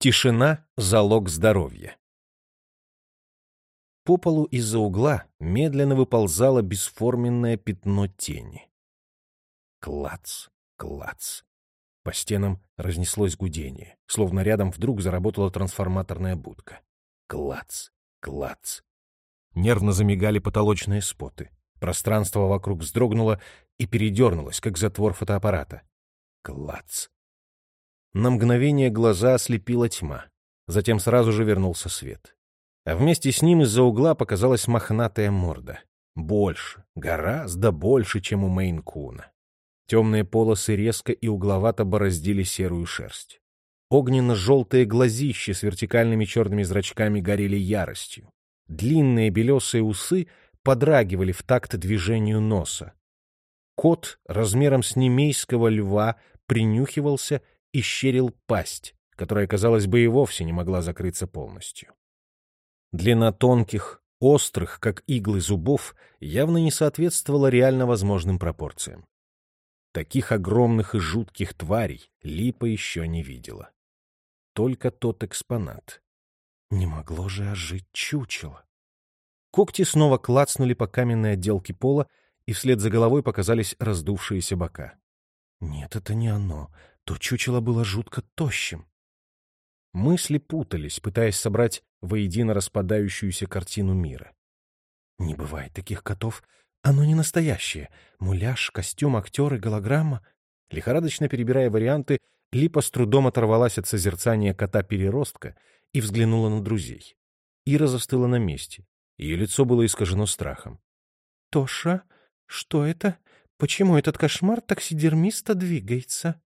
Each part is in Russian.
Тишина — залог здоровья. По полу из-за угла медленно выползало бесформенное пятно тени. Клац, клац. По стенам разнеслось гудение, словно рядом вдруг заработала трансформаторная будка. Клац, клац. Нервно замигали потолочные споты. Пространство вокруг вздрогнуло и передернулось, как затвор фотоаппарата. Клац, на мгновение глаза ослепила тьма. Затем сразу же вернулся свет. А вместе с ним из-за угла показалась мохнатая морда. Больше, гораздо больше, чем у Мейн-куна. Темные полосы резко и угловато бороздили серую шерсть. Огненно-желтые глазища с вертикальными черными зрачками горели яростью. Длинные белесые усы подрагивали в такт движению носа. Кот размером с немейского льва принюхивался и щерил пасть, которая, казалось бы, и вовсе не могла закрыться полностью. Длина тонких, острых, как иглы зубов, явно не соответствовала реально возможным пропорциям. Таких огромных и жутких тварей Липа еще не видела. Только тот экспонат. Не могло же ожить чучело. Когти снова клацнули по каменной отделке пола, и вслед за головой показались раздувшиеся бока. Нет, это не оно то чучело было жутко тощим. Мысли путались, пытаясь собрать воедино распадающуюся картину мира. Не бывает таких котов. Оно не настоящее. Муляж, костюм, актер и голограмма. Лихорадочно перебирая варианты, Липа с трудом оторвалась от созерцания кота-переростка и взглянула на друзей. Ира застыла на месте. Ее лицо было искажено страхом. — Тоша, что это? Почему этот кошмар таксидермиста двигается?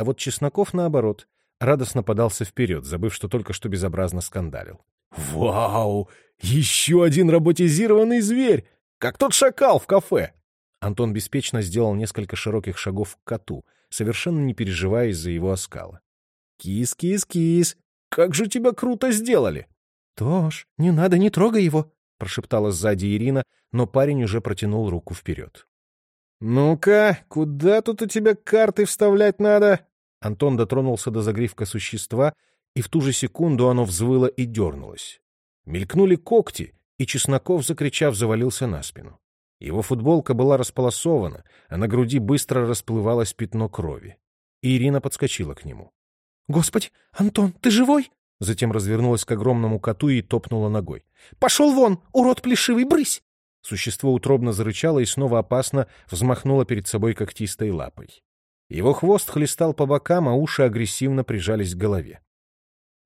А вот Чесноков, наоборот, радостно подался вперед, забыв, что только что безобразно скандалил. «Вау! Еще один роботизированный зверь! Как тот шакал в кафе!» Антон беспечно сделал несколько широких шагов к коту, совершенно не переживая из-за его оскала. «Кис, кис, кис! Как же тебя круто сделали!» «Тош, не надо, не трогай его!» — прошептала сзади Ирина, но парень уже протянул руку вперед. «Ну-ка, куда тут у тебя карты вставлять надо?» Антон дотронулся до загривка существа, и в ту же секунду оно взвыло и дернулось. Мелькнули когти, и Чесноков, закричав, завалился на спину. Его футболка была располосована, а на груди быстро расплывалось пятно крови. И Ирина подскочила к нему. — Господи, Антон, ты живой? Затем развернулась к огромному коту и топнула ногой. — Пошел вон, урод плешивый, брысь! Существо утробно зарычало и снова опасно взмахнуло перед собой когтистой лапой. Его хвост хлестал по бокам, а уши агрессивно прижались к голове.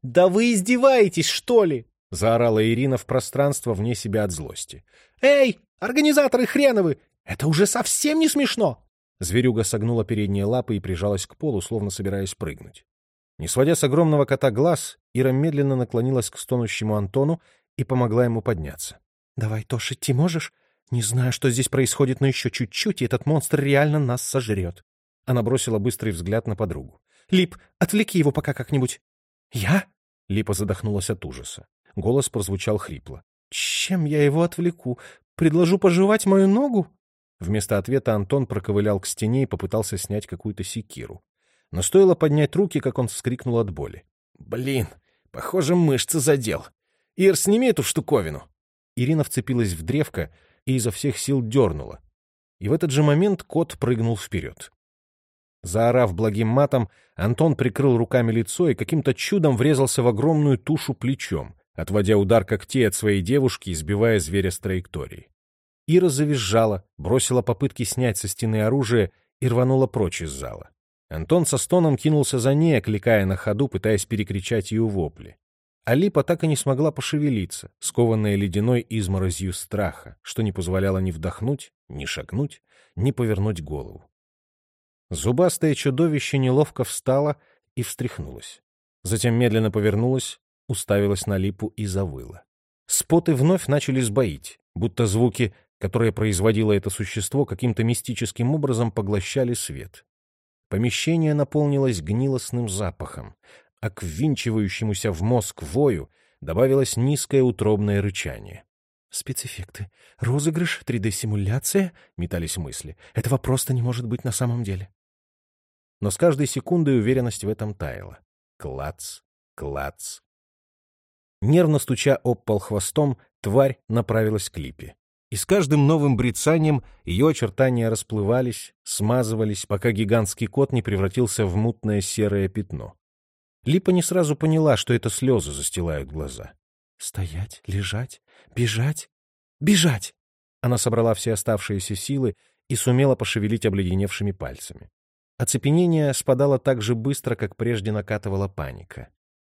«Да вы издеваетесь, что ли?» — заорала Ирина в пространство вне себя от злости. «Эй, организаторы хреновы! Это уже совсем не смешно!» Зверюга согнула передние лапы и прижалась к полу, словно собираясь прыгнуть. Не сводя с огромного кота глаз, Ира медленно наклонилась к стонущему Антону и помогла ему подняться. — Давай, Тош, идти можешь? Не знаю, что здесь происходит, но еще чуть-чуть, и этот монстр реально нас сожрет. Она бросила быстрый взгляд на подругу. — Лип, отвлеки его пока как-нибудь. — Я? — Липа задохнулась от ужаса. Голос прозвучал хрипло. — Чем я его отвлеку? Предложу пожевать мою ногу? Вместо ответа Антон проковылял к стене и попытался снять какую-то секиру. Но стоило поднять руки, как он вскрикнул от боли. — Блин, похоже, мышцы задел. Ир, сними эту штуковину. Ирина вцепилась в древко и изо всех сил дернула. И в этот же момент кот прыгнул вперед. Заорав благим матом, Антон прикрыл руками лицо и каким-то чудом врезался в огромную тушу плечом, отводя удар когтей от своей девушки и сбивая зверя с траектории. Ира завизжала, бросила попытки снять со стены оружие и рванула прочь из зала. Антон со стоном кинулся за ней, окликая на ходу, пытаясь перекричать ее вопли. Алипа так и не смогла пошевелиться, скованная ледяной изморозью страха, что не позволяло ни вдохнуть, ни шагнуть, ни повернуть голову. Зубастое чудовище неловко встало и встряхнулось. Затем медленно повернулось, уставилась на липу и завыла. Споты вновь начали сбоить, будто звуки, которые производило это существо, каким-то мистическим образом поглощали свет. Помещение наполнилось гнилостным запахом, а к ввинчивающемуся в мозг вою добавилось низкое утробное рычание. «Спецэффекты. Розыгрыш, 3D-симуляция?» — метались мысли. «Этого просто не может быть на самом деле». Но с каждой секундой уверенность в этом таяла. Клац, Клац. Нервно стуча об пол хвостом, тварь направилась к липе. И с каждым новым брецанием ее очертания расплывались, смазывались, пока гигантский кот не превратился в мутное серое пятно. Липа не сразу поняла, что это слезы застилают глаза. «Стоять, лежать, бежать, бежать!» Она собрала все оставшиеся силы и сумела пошевелить обледеневшими пальцами. Оцепенение спадало так же быстро, как прежде накатывала паника.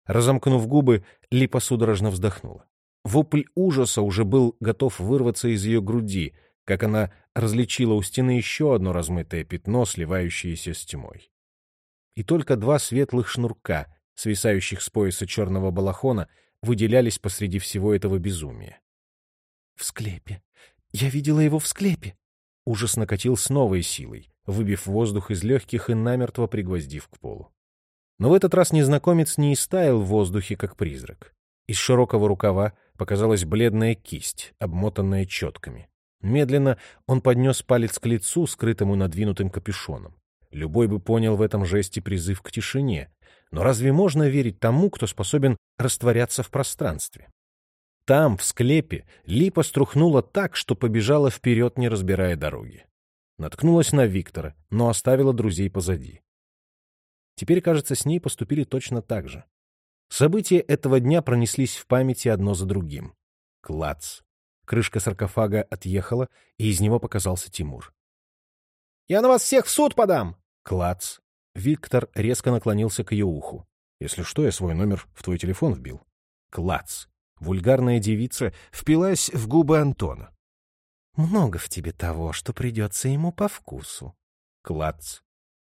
Разомкнув губы, Липа судорожно вздохнула. Вопль ужаса уже был готов вырваться из ее груди, как она различила у стены еще одно размытое пятно, сливающееся с тьмой. И только два светлых шнурка, свисающих с пояса черного балахона, выделялись посреди всего этого безумия. — В склепе! Я видела его в склепе! Ужас накатил с новой силой, выбив воздух из легких и намертво пригвоздив к полу. Но в этот раз незнакомец не истаял в воздухе, как призрак. Из широкого рукава показалась бледная кисть, обмотанная четками. Медленно он поднес палец к лицу, скрытому надвинутым капюшоном. Любой бы понял в этом жесте призыв к тишине. Но разве можно верить тому, кто способен растворяться в пространстве? Там, в склепе, Липа струхнула так, что побежала вперед, не разбирая дороги. Наткнулась на Виктора, но оставила друзей позади. Теперь, кажется, с ней поступили точно так же. События этого дня пронеслись в памяти одно за другим. Клац. Крышка саркофага отъехала, и из него показался Тимур. «Я на вас всех в суд подам!» Клац. Виктор резко наклонился к ее уху. «Если что, я свой номер в твой телефон вбил». Клац. Вульгарная девица впилась в губы Антона. «Много в тебе того, что придется ему по вкусу». Клац.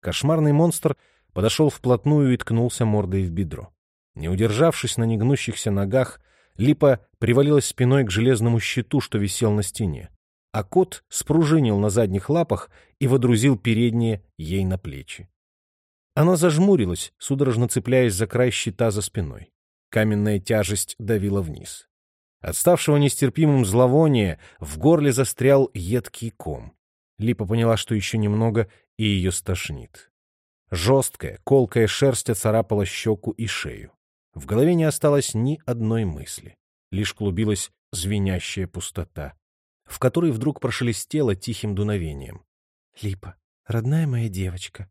Кошмарный монстр подошел вплотную и ткнулся мордой в бедро. Не удержавшись на негнущихся ногах, Липа привалилась спиной к железному щиту, что висел на стене, а кот спружинил на задних лапах и водрузил передние ей на плечи. Она зажмурилась, судорожно цепляясь за край щита за спиной. Каменная тяжесть давила вниз. От ставшего нестерпимым зловония в горле застрял едкий ком. Липа поняла, что еще немного, и ее стошнит. Жесткая, колкая шерсть оцарапала щеку и шею. В голове не осталось ни одной мысли. Лишь клубилась звенящая пустота, в которой вдруг прошелестело тихим дуновением. — Липа, родная моя девочка.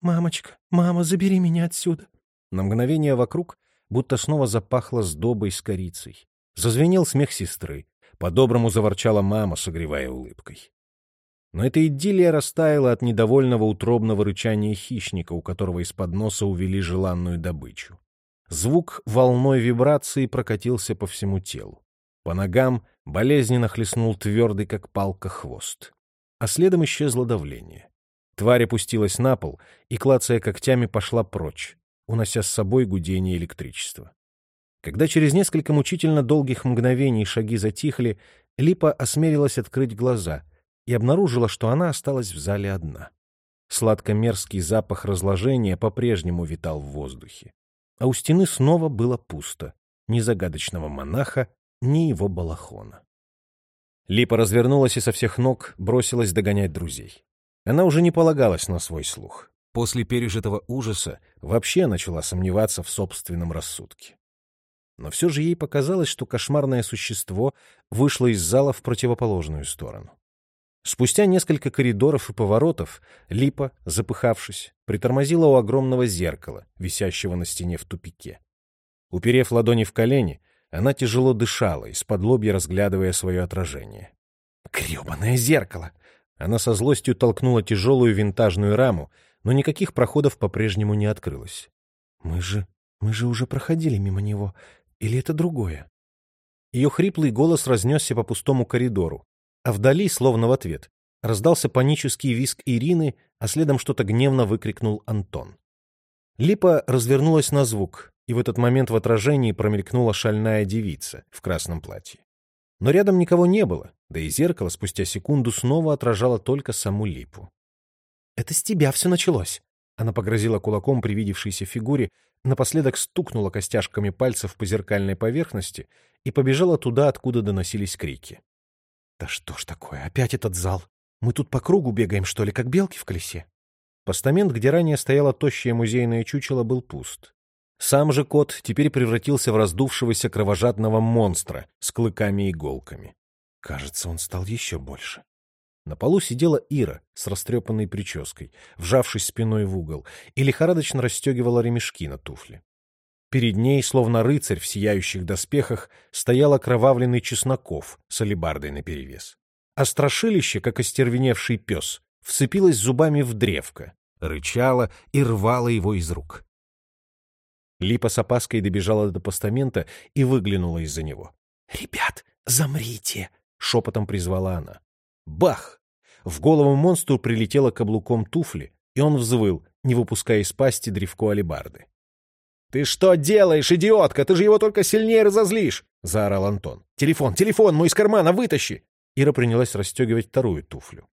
Мамочка, мама, забери меня отсюда. На мгновение вокруг будто снова запахло сдобой с корицей. Зазвенел смех сестры. По-доброму заворчала мама, согревая улыбкой. Но эта идиллия растаяла от недовольного утробного рычания хищника, у которого из-под носа увели желанную добычу. Звук волной вибрации прокатился по всему телу. По ногам болезненно хлестнул твердый, как палка, хвост. А следом исчезло давление. Тварь опустилась на пол и, клацая когтями, пошла прочь, унося с собой гудение электричества. Когда через несколько мучительно долгих мгновений шаги затихли, Липа осмелилась открыть глаза и обнаружила, что она осталась в зале одна. Сладко-мерзкий запах разложения по-прежнему витал в воздухе. А у стены снова было пусто. Ни загадочного монаха, ни его балахона. Липа развернулась и со всех ног бросилась догонять друзей. Она уже не полагалась на свой слух после пережитого ужаса вообще начала сомневаться в собственном рассудке. Но все же ей показалось, что кошмарное существо вышло из зала в противоположную сторону. Спустя несколько коридоров и поворотов Липа, запыхавшись, притормозила у огромного зеркала, висящего на стене в тупике. Уперев ладони в колени, она тяжело дышала, из-под лобья разглядывая свое отражение. «Гребаное зеркало!» Она со злостью толкнула тяжелую винтажную раму, но никаких проходов по-прежнему не открылось. «Мы же... мы же уже проходили мимо него. Или это другое?» Ее хриплый голос разнесся по пустому коридору, а вдали, словно в ответ, раздался панический визг Ирины, а следом что-то гневно выкрикнул Антон. Липа развернулась на звук, и в этот момент в отражении промелькнула шальная девица в красном платье. Но рядом никого не было, да и зеркало спустя секунду снова отражало только саму Липу. Это с тебя все началось. Она погрозила кулаком привидевшейся фигуре, напоследок стукнула костяшками пальцев по зеркальной поверхности и побежала туда, откуда доносились крики. «Да что ж такое, опять этот зал? Мы тут по кругу бегаем, что ли, как белки в колесе?» Постамент, где ранее стояло тощее музейное чучело, был пуст. Сам же кот теперь превратился в раздувшегося кровожадного монстра с клыками и иголками. Кажется, он стал еще больше. На полу сидела Ира с растрепанной прической, вжавшись спиной в угол, и лихорадочно расстегивала ремешки на туфли. Перед ней, словно рыцарь в сияющих доспехах, стоял окровавленный Чесноков с алебардой наперевес. А страшилище, как остервеневший пес, вцепилось зубами в древко, рычало и рвало его из рук. Липа с опаской добежала до постамента и выглянула из-за него. — Ребят, замрите! — шепотом призвала она. Бах! В голову монстру прилетело каблуком туфли, и он взвыл, не выпуская из пасти древко алебарды. «Ты что делаешь, идиотка? Ты же его только сильнее разозлишь!» — заорал Антон. «Телефон, телефон, мой из кармана вытащи!» Ира принялась расстегивать вторую туфлю.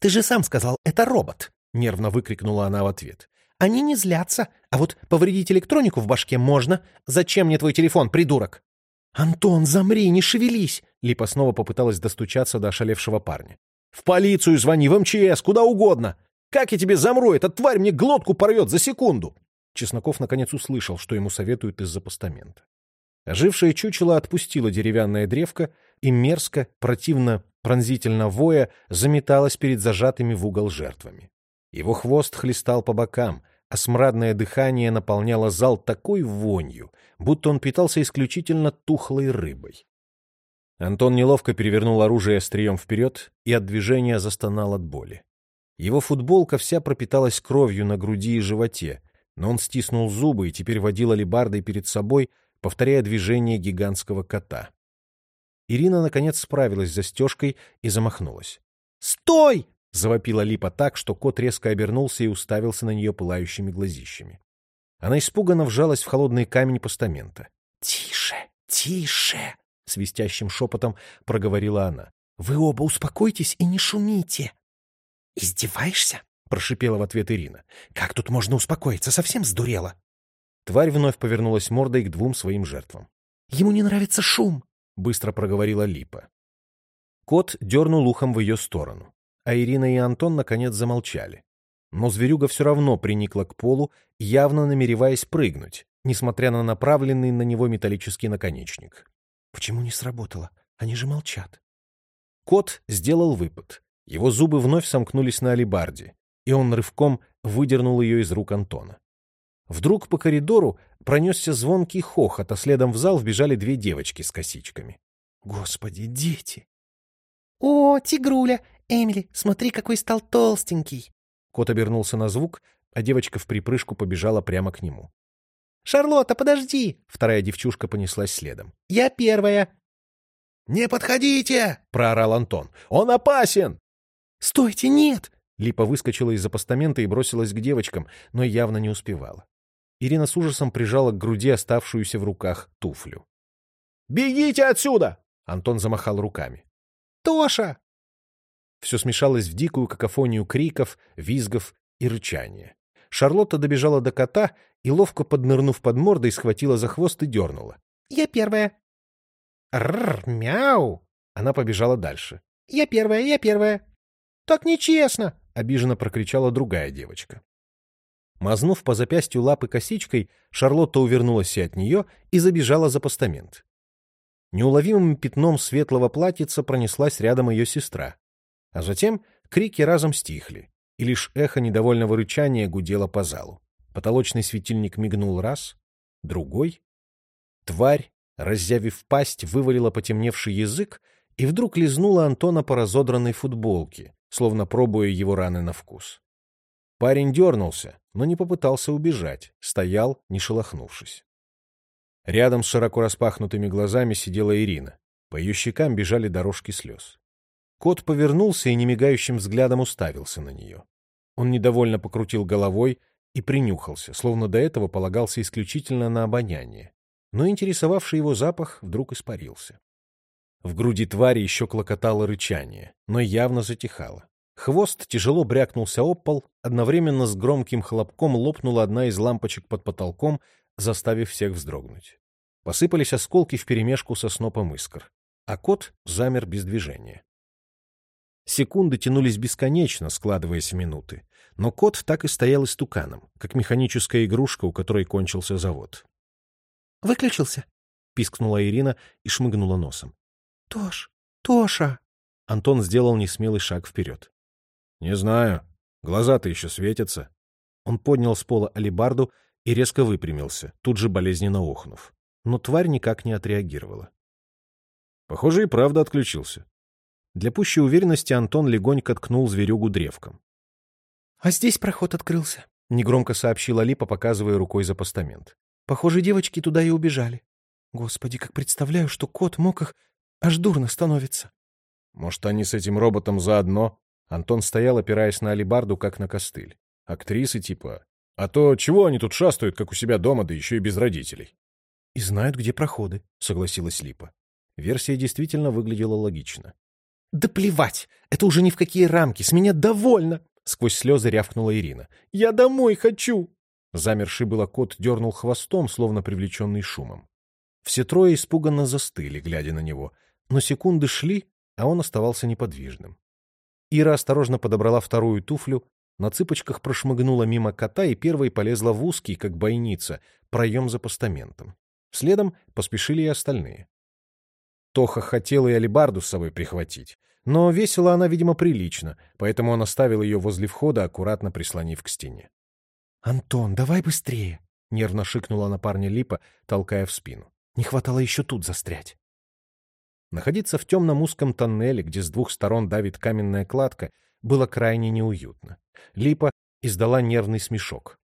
«Ты же сам сказал, это робот!» — нервно выкрикнула она в ответ. Они не злятся, а вот повредить электронику в башке можно. Зачем мне твой телефон, придурок? Антон, замри, не шевелись. Липа снова попыталась достучаться до ошалевшего парня. В полицию звони, в МЧС, куда угодно. Как я тебе замру, эта тварь мне глотку порвет за секунду. Чесноков наконец услышал, что ему советуют из-за постамента. Ожившее чучело отпустило деревянное древко и мерзко, противно, пронзительно воя заметалось перед зажатыми в угол жертвами. Его хвост хлестал по бокам, а смрадное дыхание наполняло зал такой вонью, будто он питался исключительно тухлой рыбой. Антон неловко перевернул оружие острием вперед и от движения застонал от боли. Его футболка вся пропиталась кровью на груди и животе, но он стиснул зубы и теперь водил алебардой перед собой, повторяя движение гигантского кота. Ирина, наконец, справилась с застежкой и замахнулась. «Стой!» Завопила Липа так, что кот резко обернулся и уставился на нее пылающими глазищами. Она испуганно вжалась в холодный камень постамента. — Тише, тише! — свистящим шепотом проговорила она. — Вы оба успокойтесь и не шумите. — Издеваешься? — прошипела в ответ Ирина. — Как тут можно успокоиться? Совсем сдурела? Тварь вновь повернулась мордой к двум своим жертвам. — Ему не нравится шум, — быстро проговорила Липа. Кот дернул ухом в ее сторону а Ирина и Антон наконец замолчали. Но зверюга все равно приникла к полу, явно намереваясь прыгнуть, несмотря на направленный на него металлический наконечник. Почему не сработало? Они же молчат. Кот сделал выпад. Его зубы вновь сомкнулись на алибарде, и он рывком выдернул ее из рук Антона. Вдруг по коридору пронесся звонкий хохот, а следом в зал вбежали две девочки с косичками. «Господи, дети!» «О, тигруля! Эмили, смотри, какой стал толстенький!» Кот обернулся на звук, а девочка в припрыжку побежала прямо к нему. «Шарлотта, подожди!» Вторая девчушка понеслась следом. «Я первая!» «Не подходите!» — проорал Антон. «Он опасен!» «Стойте, нет!» Липа выскочила из-за постамента и бросилась к девочкам, но явно не успевала. Ирина с ужасом прижала к груди оставшуюся в руках туфлю. «Бегите отсюда!» Антон замахал руками. «Тоша!» Все смешалось в дикую какофонию криков, визгов и рычания. Шарлотта добежала до кота и, ловко поднырнув под мордой, схватила за хвост и дернула. — Я первая. — Рр, мяу! Она побежала дальше. — Я первая, я первая. — Так нечестно! — обиженно прокричала другая девочка. Мазнув по запястью лапы косичкой, Шарлотта увернулась и от нее и забежала за постамент. Неуловимым пятном светлого платьица пронеслась рядом ее сестра. А затем крики разом стихли, и лишь эхо недовольного рычания гудело по залу. Потолочный светильник мигнул раз, другой. Тварь, разъявив пасть, вывалила потемневший язык и вдруг лизнула Антона по разодранной футболке, словно пробуя его раны на вкус. Парень дернулся, но не попытался убежать, стоял, не шелохнувшись. Рядом с широко распахнутыми глазами сидела Ирина. По ее щекам бежали дорожки слез. Кот повернулся и немигающим взглядом уставился на нее. Он недовольно покрутил головой и принюхался, словно до этого полагался исключительно на обоняние. Но интересовавший его запах вдруг испарился. В груди твари еще клокотало рычание, но явно затихало. Хвост тяжело брякнулся об пол, одновременно с громким хлопком лопнула одна из лампочек под потолком, заставив всех вздрогнуть. Посыпались осколки вперемешку со снопом искр, а кот замер без движения. Секунды тянулись бесконечно, складываясь в минуты. но кот так и стоял истуканом, как механическая игрушка, у которой кончился завод. «Выключился?» — пискнула Ирина и шмыгнула носом. «Тош, Тоша!» Антон сделал несмелый шаг вперед. «Не знаю. Глаза-то еще светятся». Он поднял с пола алибарду и резко выпрямился, тут же болезненно охнув. Но тварь никак не отреагировала. Похоже, и правда отключился. Для пущей уверенности Антон легонько ткнул зверюгу древком. — А здесь проход открылся, — негромко сообщила Липа, показывая рукой за постамент. — Похоже, девочки туда и убежали. Господи, как представляю, что кот мог их... Аж дурно становится. Может, они с этим роботом заодно? Антон стоял, опираясь на алибарду, как на костыль. Актрисы типа. А то чего они тут шастают, как у себя дома, да еще и без родителей? — И знают, где проходы, — согласилась Липа. Версия действительно выглядела логично. «Да плевать! Это уже ни в какие рамки! С меня довольно!» Сквозь слезы рявкнула Ирина. «Я домой хочу!» Замерший было кот дернул хвостом, словно привлеченный шумом. Все трое испуганно застыли, глядя на него, но секунды шли, а он оставался неподвижным. Ира осторожно подобрала вторую туфлю, на цыпочках прошмыгнула мимо кота и первой полезла в узкий, как бойница, проем за постаментом. Следом поспешили и остальные. Тоха хотела и алибарду с собой прихватить. Но весила она, видимо, прилично, поэтому он оставил ее возле входа, аккуратно прислонив к стене. — Антон, давай быстрее! — нервно шикнула на парня Липа, толкая в спину. — Не хватало еще тут застрять. Находиться в темном узком тоннеле, где с двух сторон давит каменная кладка, было крайне неуютно. Липа издала нервный смешок.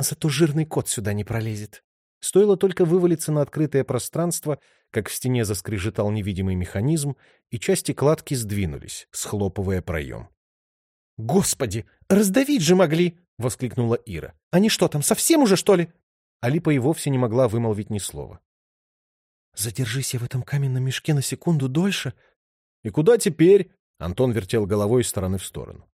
«Зато жирный кот сюда не пролезет». Стоило только вывалиться на открытое пространство, как в стене заскрежетал невидимый механизм, и части кладки сдвинулись, схлопывая проем. «Господи, раздавить же могли!» — воскликнула Ира. «Они что там, совсем уже, что ли?» Алипа и вовсе не могла вымолвить ни слова. «Задержись я в этом каменном мешке на секунду дольше...» «И куда теперь?» — Антон вертел головой из стороны в сторону.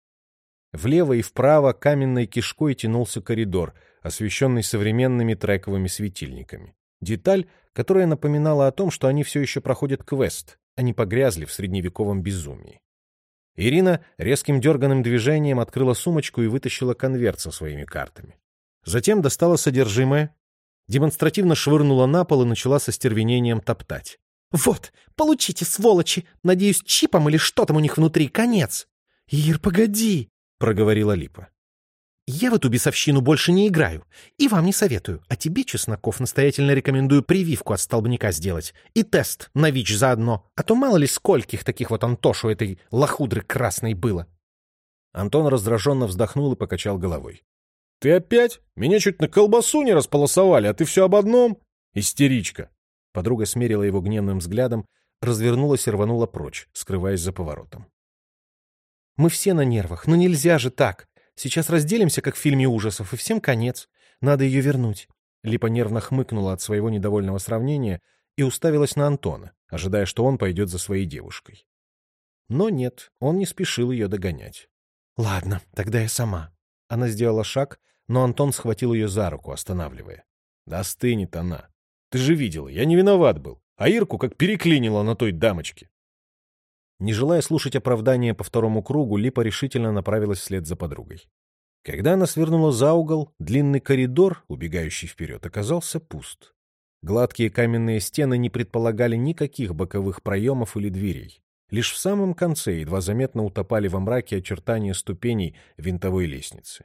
Влево и вправо каменной кишкой тянулся коридор, освещенный современными трековыми светильниками. Деталь, которая напоминала о том, что они все еще проходят квест, а не погрязли в средневековом безумии. Ирина резким дерганным движением открыла сумочку и вытащила конверт со своими картами. Затем достала содержимое, демонстративно швырнула на пол и начала со стервенением топтать. «Вот, получите, сволочи! Надеюсь, чипом или что там у них внутри, конец!» «Ир, погоди!» проговорила Липа. «Я в эту бесовщину больше не играю. И вам не советую. А тебе, Чесноков, настоятельно рекомендую прививку от столбняка сделать. И тест на ВИЧ заодно. А то мало ли скольких таких вот Антошу этой лохудры красной было». Антон раздраженно вздохнул и покачал головой. «Ты опять? Меня чуть на колбасу не располосовали, а ты все об одном? Истеричка!» Подруга смерила его гневным взглядом, развернулась и рванула прочь, скрываясь за поворотом. Мы все на нервах, но нельзя же так. Сейчас разделимся, как в фильме ужасов, и всем конец. Надо ее вернуть. Липа нервно хмыкнула от своего недовольного сравнения и уставилась на Антона, ожидая, что он пойдет за своей девушкой. Но нет, он не спешил ее догонять. «Ладно, тогда я сама». Она сделала шаг, но Антон схватил ее за руку, останавливая. «Да стынет она. Ты же видела, я не виноват был. А Ирку как переклинила на той дамочке. Не желая слушать оправдания по второму кругу, Липа решительно направилась вслед за подругой. Когда она свернула за угол, длинный коридор, убегающий вперед, оказался пуст. Гладкие каменные стены не предполагали никаких боковых проемов или дверей. Лишь в самом конце едва заметно утопали во мраке очертания ступеней винтовой лестницы.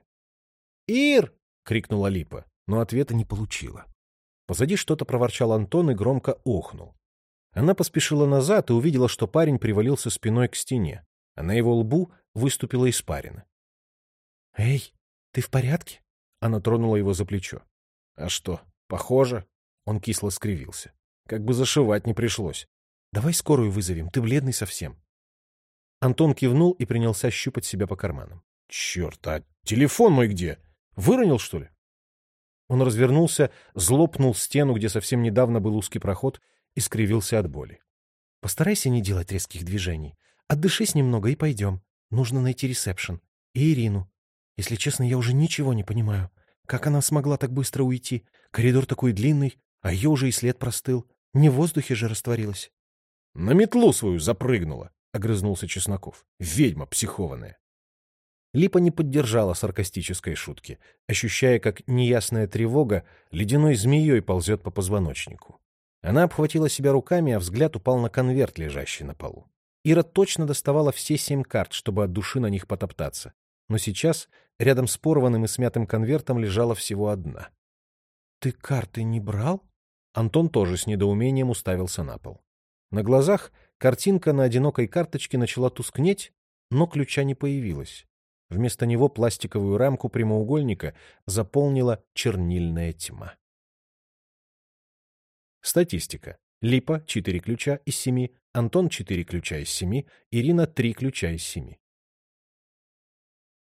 «Ир!» — крикнула Липа, но ответа не получила. Позади что-то проворчал Антон и громко охнул. Она поспешила назад и увидела, что парень привалился спиной к стене, а на его лбу выступила испарина. — Эй, ты в порядке? Она тронула его за плечо. — А что, похоже? Он кисло скривился. Как бы зашивать не пришлось. — Давай скорую вызовем, ты бледный совсем. Антон кивнул и принялся щупать себя по карманам. — Черт, а телефон мой где? Выронил, что ли? Он развернулся, злопнул стену, где совсем недавно был узкий проход, и скривился от боли. «Постарайся не делать резких движений. Отдышись немного и пойдем. Нужно найти ресепшн. И Ирину. Если честно, я уже ничего не понимаю. Как она смогла так быстро уйти? Коридор такой длинный, а ее уже и след простыл. Не в воздухе же растворилась». «На метлу свою запрыгнула», — огрызнулся Чесноков. «Ведьма психованная». Липа не поддержала саркастической шутки, ощущая, как неясная тревога ледяной змеей ползет по позвоночнику. Она обхватила себя руками, а взгляд упал на конверт, лежащий на полу. Ира точно доставала все семь карт, чтобы от души на них потоптаться. Но сейчас рядом с порванным и смятым конвертом лежала всего одна. — Ты карты не брал? Антон тоже с недоумением уставился на пол. На глазах картинка на одинокой карточке начала тускнеть, но ключа не появилось. Вместо него пластиковую рамку прямоугольника заполнила чернильная тьма. Статистика. Липа — 4 ключа из 7, Антон — 4 ключа из 7, Ирина — 3 ключа из 7.